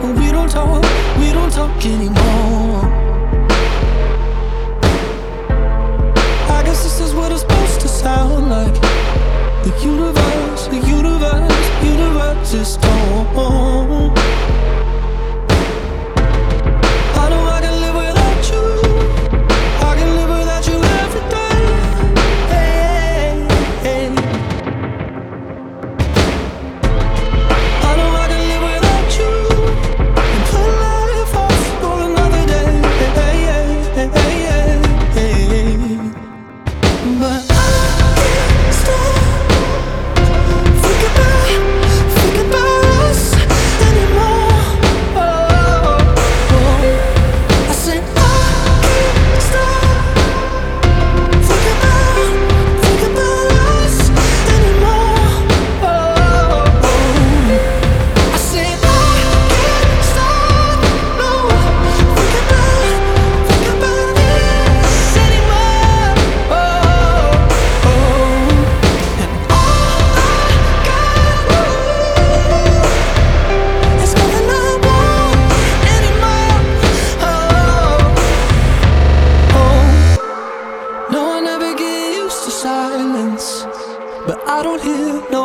But we don't talk, we don't talk anymore. I guess this is what it's supposed to sound like. The universe, the universe, universe is torn.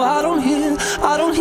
I don't hear, I don't hear.